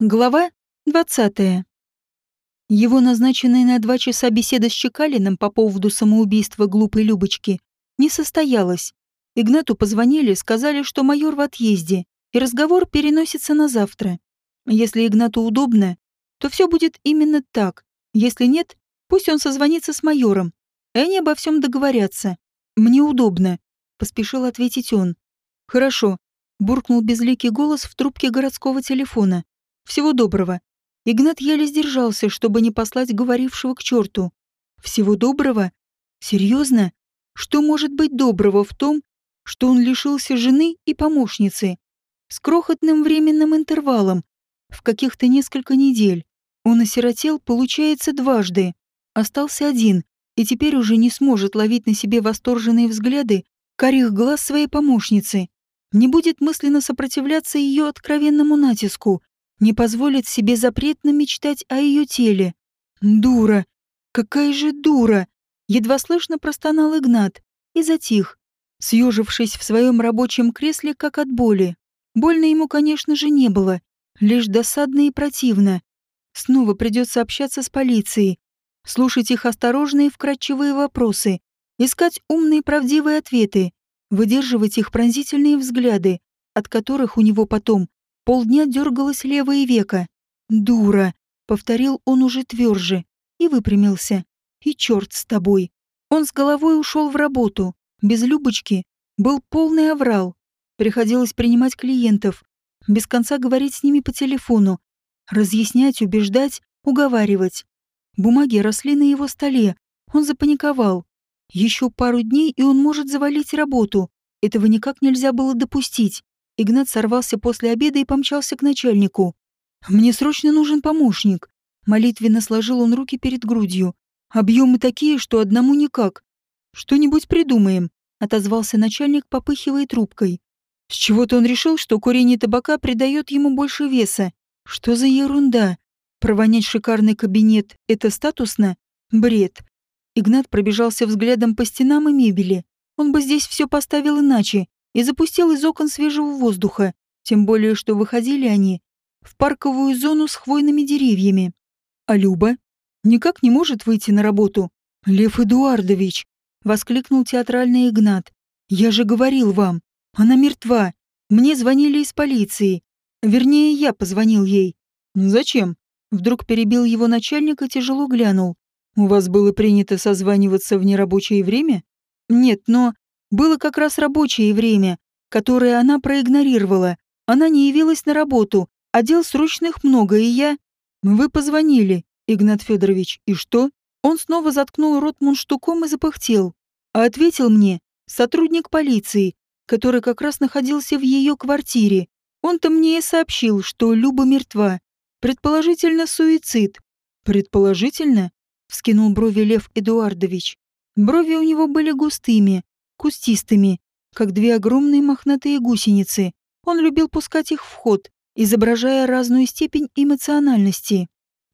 Глава 20. Его назначенная на два часа беседа с Чекалиным по поводу самоубийства глупой Любочки не состоялась. Игнату позвонили, сказали, что майор в отъезде, и разговор переносится на завтра. Если Игнату удобно, то все будет именно так. Если нет, пусть он созвонится с майором, и они обо всем договорятся. Мне удобно, поспешил ответить он. Хорошо, буркнул безликий голос в трубке городского телефона. Всего доброго. Игнат еле сдержался, чтобы не послать говорившего к черту. Всего доброго? Серьезно? Что может быть доброго в том, что он лишился жены и помощницы? С крохотным временным интервалом, в каких-то несколько недель. Он осиротел, получается, дважды. Остался один, и теперь уже не сможет ловить на себе восторженные взгляды карих глаз своей помощницы. Не будет мысленно сопротивляться ее откровенному натиску, не позволит себе запретно мечтать о ее теле. Дура! Какая же дура! Едва слышно простонал Игнат и затих, съежившись в своем рабочем кресле, как от боли. Больно ему, конечно же, не было, лишь досадно и противно. Снова придется общаться с полицией, слушать их осторожные вкрадчивые вопросы, искать умные правдивые ответы, выдерживать их пронзительные взгляды, от которых у него потом Полдня дергалось левое веко. «Дура!» — повторил он уже тверже и выпрямился. «И черт с тобой!» Он с головой ушел в работу. Без Любочки был полный аврал. Приходилось принимать клиентов, без конца говорить с ними по телефону, разъяснять, убеждать, уговаривать. Бумаги росли на его столе. Он запаниковал. Еще пару дней, и он может завалить работу. Этого никак нельзя было допустить. Игнат сорвался после обеда и помчался к начальнику. «Мне срочно нужен помощник». Молитвенно сложил он руки перед грудью. «Объемы такие, что одному никак. Что-нибудь придумаем», — отозвался начальник, попыхивая трубкой. С чего-то он решил, что курение табака придает ему больше веса. Что за ерунда? Провонять шикарный кабинет — это статусно? Бред. Игнат пробежался взглядом по стенам и мебели. Он бы здесь все поставил иначе, и запустил из окон свежего воздуха, тем более что выходили они в парковую зону с хвойными деревьями. А Люба никак не может выйти на работу. «Лев Эдуардович!» — воскликнул театральный Игнат. «Я же говорил вам, она мертва. Мне звонили из полиции. Вернее, я позвонил ей». «Зачем?» — вдруг перебил его начальник и тяжело глянул. «У вас было принято созваниваться в нерабочее время?» «Нет, но было как раз рабочее время, которое она проигнорировала. Она не явилась на работу, а дел срочных много, и я... Вы позвонили, Игнат Федорович, и что? Он снова заткнул рот мунштуком и запыхтел. А ответил мне сотрудник полиции, который как раз находился в ее квартире. Он-то мне и сообщил, что Люба мертва. Предположительно, суицид. Предположительно? Вскинул брови Лев Эдуардович. Брови у него были густыми, кустистыми, как две огромные мохнатые гусеницы. Он любил пускать их в ход, изображая разную степень эмоциональности.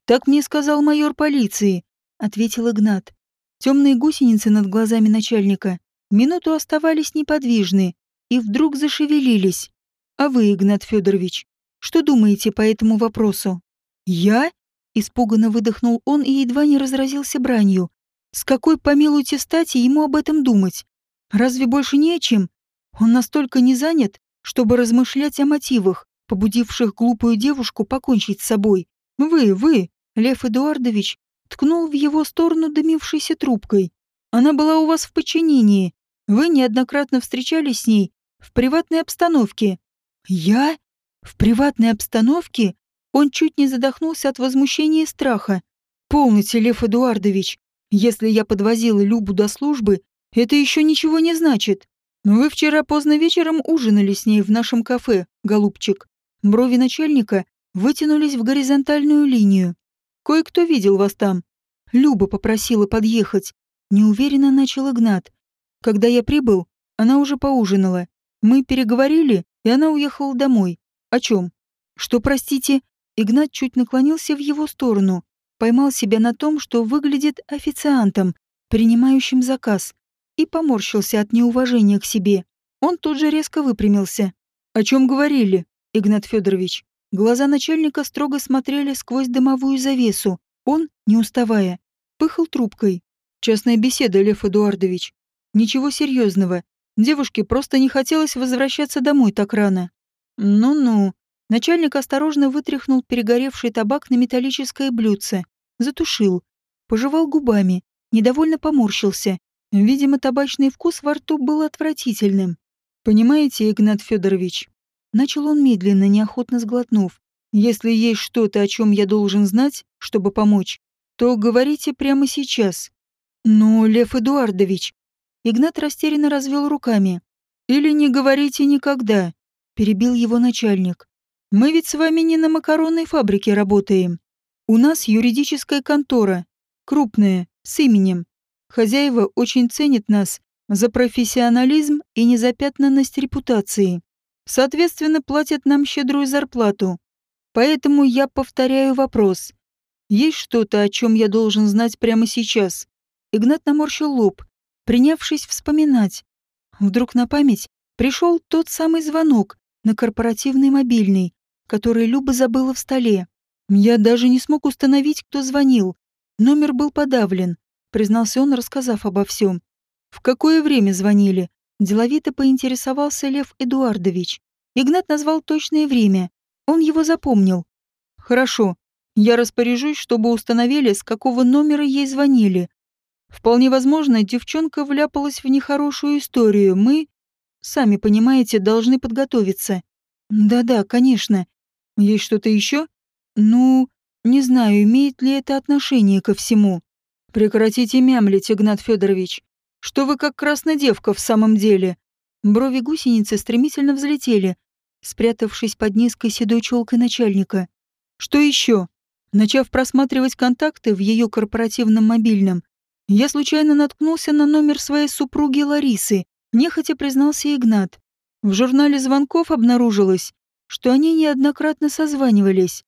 «Так мне сказал майор полиции», — ответил Игнат. Темные гусеницы над глазами начальника минуту оставались неподвижны и вдруг зашевелились. «А вы, Игнат Федорович, что думаете по этому вопросу?» «Я?» — испуганно выдохнул он и едва не разразился бранью. «С какой, помилуйте, стати ему об этом думать? Разве больше не о чем? Он настолько не занят, чтобы размышлять о мотивах, побудивших глупую девушку покончить с собой. Вы, вы, Лев Эдуардович, ткнул в его сторону дымившейся трубкой. Она была у вас в подчинении. Вы неоднократно встречались с ней в приватной обстановке. Я? В приватной обстановке? Он чуть не задохнулся от возмущения и страха. Полните, Лев Эдуардович. Если я подвозила Любу до службы, это еще ничего не значит. Вы вчера поздно вечером ужинали с ней в нашем кафе, голубчик. Брови начальника вытянулись в горизонтальную линию. Кое-кто видел вас там. Люба попросила подъехать. Неуверенно начал Игнат. Когда я прибыл, она уже поужинала. Мы переговорили, и она уехала домой. О чем? Что, простите? Игнат чуть наклонился в его сторону. Поймал себя на том, что выглядит официантом, принимающим заказ и поморщился от неуважения к себе. Он тут же резко выпрямился. «О чем говорили, Игнат Федорович?» Глаза начальника строго смотрели сквозь дымовую завесу. Он, не уставая, пыхал трубкой. Частная беседа, Лев Эдуардович. Ничего серьезного. Девушке просто не хотелось возвращаться домой так рано. Ну-ну. Начальник осторожно вытряхнул перегоревший табак на металлическое блюдце. Затушил. Пожевал губами. Недовольно поморщился. Видимо, табачный вкус во рту был отвратительным. «Понимаете, Игнат Федорович, начал он медленно, неохотно сглотнув. «Если есть что-то, о чем я должен знать, чтобы помочь, то говорите прямо сейчас. Но, Лев Эдуардович, Игнат растерянно развел руками. «Или не говорите никогда», — перебил его начальник. «Мы ведь с вами не на макаронной фабрике работаем. У нас юридическая контора, крупная, с именем. Хозяева очень ценят нас за профессионализм и незапятнанность репутации. Соответственно, платят нам щедрую зарплату. Поэтому я повторяю вопрос. Есть что-то, о чем я должен знать прямо сейчас?» Игнат наморщил лоб, принявшись вспоминать. Вдруг на память пришел тот самый звонок на корпоративный мобильный, который Люба забыла в столе. Я даже не смог установить, кто звонил. Номер был подавлен, признался он, рассказав обо всем. В какое время звонили? Деловито поинтересовался Лев Эдуардович. Игнат назвал точное время. Он его запомнил. Хорошо. Я распоряжусь, чтобы установили, с какого номера ей звонили. Вполне возможно, девчонка вляпалась в нехорошую историю. Мы, сами понимаете, должны подготовиться. Да-да, конечно. Есть что-то еще? Ну, не знаю, имеет ли это отношение ко всему. Прекратите мямлить, Игнат Федорович. Что вы как красная девка в самом деле? Брови гусеницы стремительно взлетели, спрятавшись под низкой седой челкой начальника. Что еще? Начав просматривать контакты в ее корпоративном мобильном, я случайно наткнулся на номер своей супруги Ларисы, нехотя признался Игнат. В журнале звонков обнаружилось, что они неоднократно созванивались.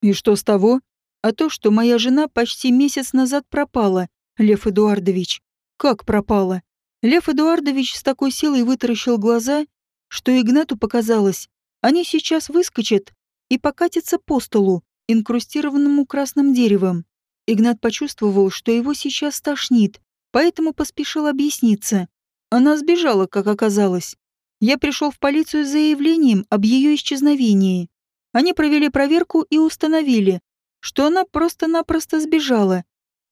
И что с того? А то, что моя жена почти месяц назад пропала, Лев Эдуардович. Как пропала? Лев Эдуардович с такой силой вытаращил глаза, что Игнату показалось, они сейчас выскочат и покатятся по столу, инкрустированному красным деревом. Игнат почувствовал, что его сейчас тошнит, поэтому поспешил объясниться. Она сбежала, как оказалось. Я пришел в полицию с заявлением об ее исчезновении. Они провели проверку и установили, что она просто-напросто сбежала.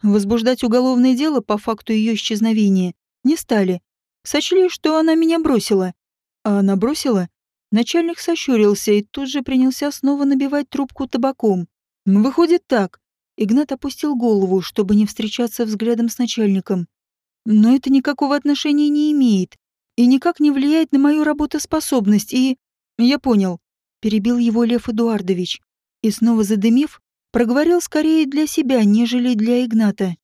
Возбуждать уголовное дело по факту ее исчезновения не стали. Сочли, что она меня бросила. А она бросила? Начальник сощурился и тут же принялся снова набивать трубку табаком. Выходит так. Игнат опустил голову, чтобы не встречаться взглядом с начальником. Но это никакого отношения не имеет и никак не влияет на мою работоспособность и... Я понял. Перебил его Лев Эдуардович. И снова задымив, проговорил скорее для себя, нежели для Игната.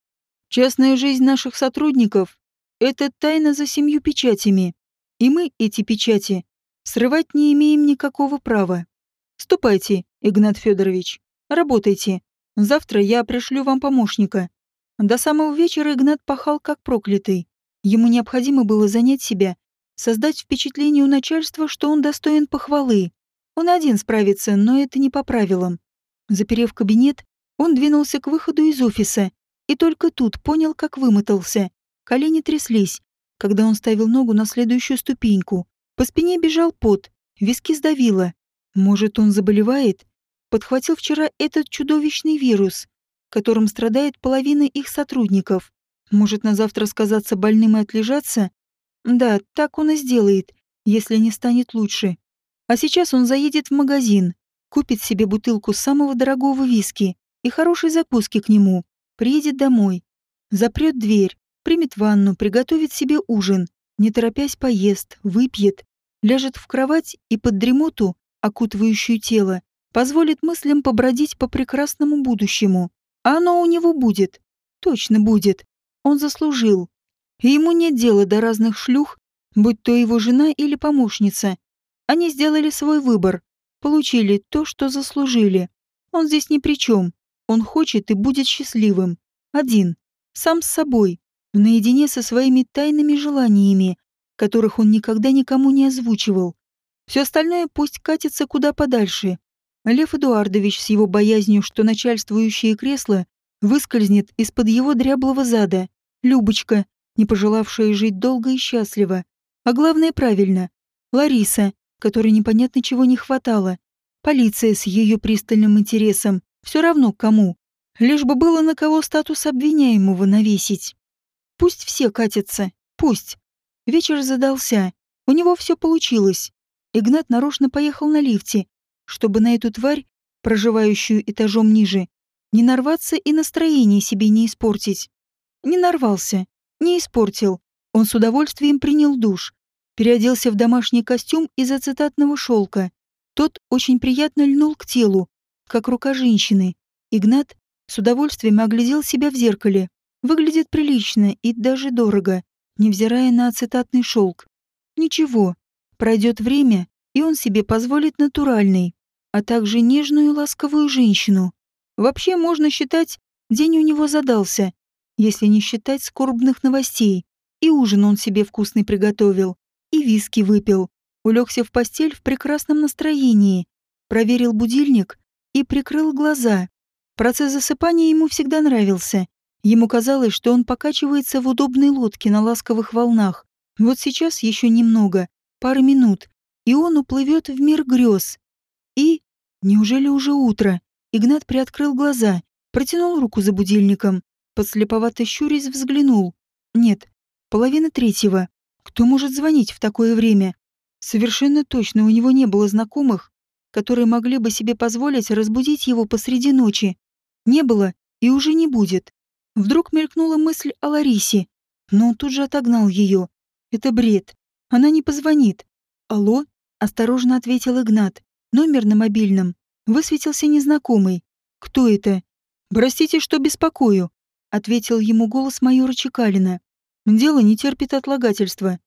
Частная жизнь наших сотрудников — это тайна за семью печатями. И мы эти печати срывать не имеем никакого права. Ступайте, Игнат Федорович, работайте. Завтра я пришлю вам помощника. До самого вечера Игнат пахал как проклятый. Ему необходимо было занять себя, создать впечатление у начальства, что он достоин похвалы. Он один справится, но это не по правилам. Заперев кабинет, он двинулся к выходу из офиса и только тут понял, как вымотался. Колени тряслись, когда он ставил ногу на следующую ступеньку. По спине бежал пот, виски сдавило. Может, он заболевает? подхватил вчера этот чудовищный вирус, которым страдает половина их сотрудников. Может на завтра сказаться больным и отлежаться? Да, так он и сделает, если не станет лучше. А сейчас он заедет в магазин, купит себе бутылку самого дорогого виски и хорошей закуски к нему, приедет домой, запрет дверь, примет ванну, приготовит себе ужин, не торопясь поест, выпьет, ляжет в кровать и под дремоту, окутывающую тело, позволит мыслям побродить по прекрасному будущему. А оно у него будет. Точно будет. Он заслужил. И ему нет дела до разных шлюх, будь то его жена или помощница. Они сделали свой выбор, получили то, что заслужили. Он здесь ни при чем. Он хочет и будет счастливым. Один. Сам с собой. Наедине со своими тайными желаниями, которых он никогда никому не озвучивал. Все остальное пусть катится куда подальше. Лев Эдуардович с его боязнью, что начальствующее кресло выскользнет из-под его дряблого зада. Любочка, не пожелавшая жить долго и счастливо. А главное правильно. Лариса, которой непонятно чего не хватало. Полиция с ее пристальным интересом. Все равно кому. Лишь бы было на кого статус обвиняемого навесить. Пусть все катятся. Пусть. Вечер задался. У него все получилось. Игнат нарочно поехал на лифте, чтобы на эту тварь, проживающую этажом ниже, не нарваться и настроение себе не испортить. Не нарвался, не испортил. Он с удовольствием принял душ, переоделся в домашний костюм из ацетатного шелка. Тот очень приятно льнул к телу, как рука женщины. Игнат с удовольствием оглядел себя в зеркале. Выглядит прилично и даже дорого, невзирая на ацетатный шелк. Ничего, пройдет время, и он себе позволит натуральный, а также нежную ласковую женщину. Вообще можно считать, день у него задался, если не считать скорбных новостей. И ужин он себе вкусный приготовил, и виски выпил, улегся в постель в прекрасном настроении, проверил будильник и прикрыл глаза. Процесс засыпания ему всегда нравился. Ему казалось, что он покачивается в удобной лодке на ласковых волнах. Вот сейчас еще немного, пара минут, и он уплывет в мир грез. И... Неужели уже утро? Игнат приоткрыл глаза, протянул руку за будильником, подслеповато щурясь взглянул. Нет, половина третьего. Кто может звонить в такое время? Совершенно точно у него не было знакомых, которые могли бы себе позволить разбудить его посреди ночи. Не было и уже не будет. Вдруг мелькнула мысль о Ларисе, но он тут же отогнал ее. Это бред. Она не позвонит. «Алло?» — осторожно ответил Игнат. Номер на мобильном высветился незнакомый. «Кто это?» «Простите, что беспокою», — ответил ему голос майора Чекалина. «Дело не терпит отлагательства.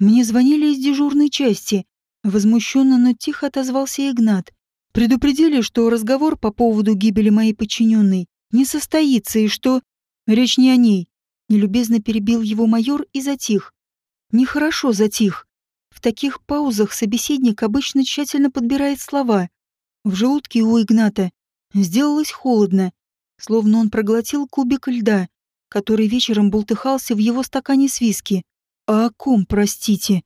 Мне звонили из дежурной части. Возмущенно, но тихо отозвался Игнат. Предупредили, что разговор по поводу гибели моей подчиненной не состоится и что... Речь не о ней. Нелюбезно перебил его майор и затих. Нехорошо затих. В таких паузах собеседник обычно тщательно подбирает слова. В желудке у Игната сделалось холодно, словно он проглотил кубик льда, который вечером бултыхался в его стакане с виски. «А о ком, простите?»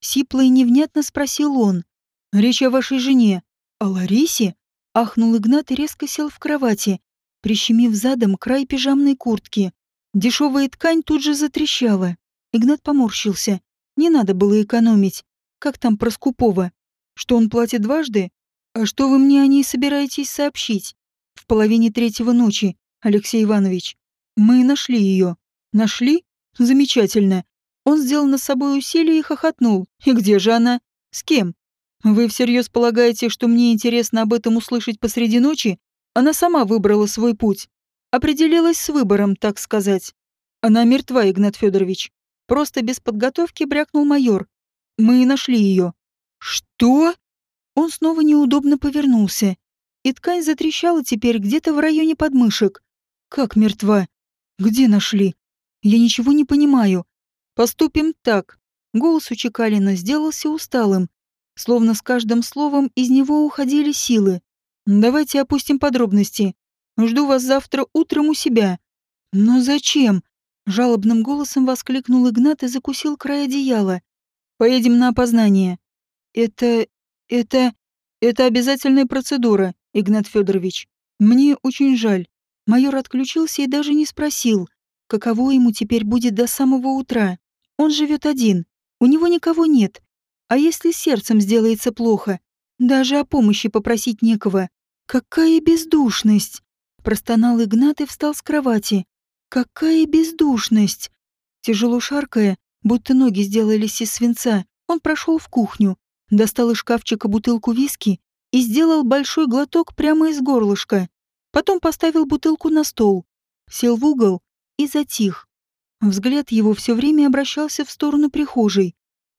Сипло и невнятно спросил он. «Речь о вашей жене. О Ларисе?» Ахнул Игнат и резко сел в кровати, прищемив задом край пижамной куртки. Дешевая ткань тут же затрещала. Игнат поморщился. Не надо было экономить. Как там про Скупова? Что он платит дважды? А что вы мне о ней собираетесь сообщить? В половине третьего ночи, Алексей Иванович. Мы нашли ее. Нашли? Замечательно. Он сделал над собой усилие и хохотнул. И где же она? С кем? Вы всерьез полагаете, что мне интересно об этом услышать посреди ночи? Она сама выбрала свой путь. Определилась с выбором, так сказать. Она мертва, Игнат Федорович. Просто без подготовки брякнул майор. Мы нашли ее. Что? Он снова неудобно повернулся. И ткань затрещала теперь где-то в районе подмышек. Как мертва? Где нашли? Я ничего не понимаю. Поступим так. Голос у Чекалина сделался усталым, словно с каждым словом из него уходили силы. Давайте опустим подробности. Жду вас завтра утром у себя. Но зачем? Жалобным голосом воскликнул Игнат и закусил край одеяла. «Поедем на опознание». «Это... это... это обязательная процедура, Игнат Федорович. Мне очень жаль». Майор отключился и даже не спросил, каково ему теперь будет до самого утра. Он живет один, у него никого нет. А если сердцем сделается плохо? Даже о помощи попросить некого. Какая бездушность! Простонал Игнат и встал с кровати. Какая бездушность! Тяжело шаркая, будто ноги сделались из свинца, он прошел в кухню, достал из шкафчика бутылку виски и сделал большой глоток прямо из горлышка. Потом поставил бутылку на стол, сел в угол и затих. Взгляд его все время обращался в сторону прихожей.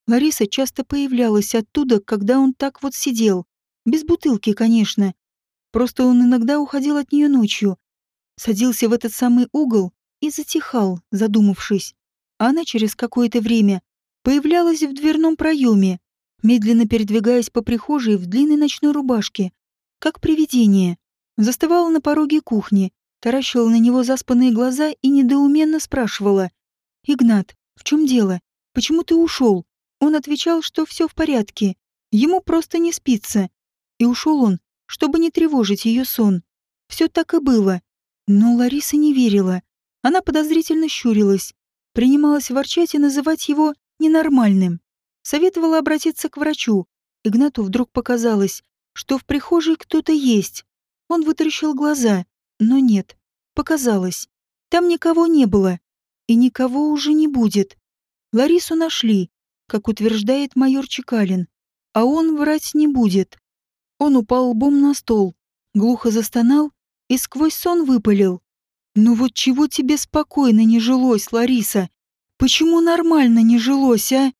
Лариса часто появлялась оттуда, когда он так вот сидел. Без бутылки, конечно. Просто он иногда уходил от нее ночью. Садился в этот самый угол и затихал, задумавшись. А она через какое-то время появлялась в дверном проеме, медленно передвигаясь по прихожей в длинной ночной рубашке. как привидение. Застывала на пороге кухни, таращила на него заспанные глаза и недоуменно спрашивала. «Игнат, в чем дело? Почему ты ушел?» Он отвечал, что все в порядке. Ему просто не спится. И ушел он, чтобы не тревожить ее сон. Все так и было. Но Лариса не верила. Она подозрительно щурилась, принималась ворчать и называть его ненормальным. Советовала обратиться к врачу. Игнату вдруг показалось, что в прихожей кто-то есть. Он вытаращил глаза, но нет, показалось. Там никого не было. И никого уже не будет. Ларису нашли, как утверждает майор Чекалин. А он врать не будет. Он упал лбом на стол, глухо застонал и сквозь сон выпалил. «Ну вот чего тебе спокойно не жилось, Лариса? Почему нормально не жилось, а?»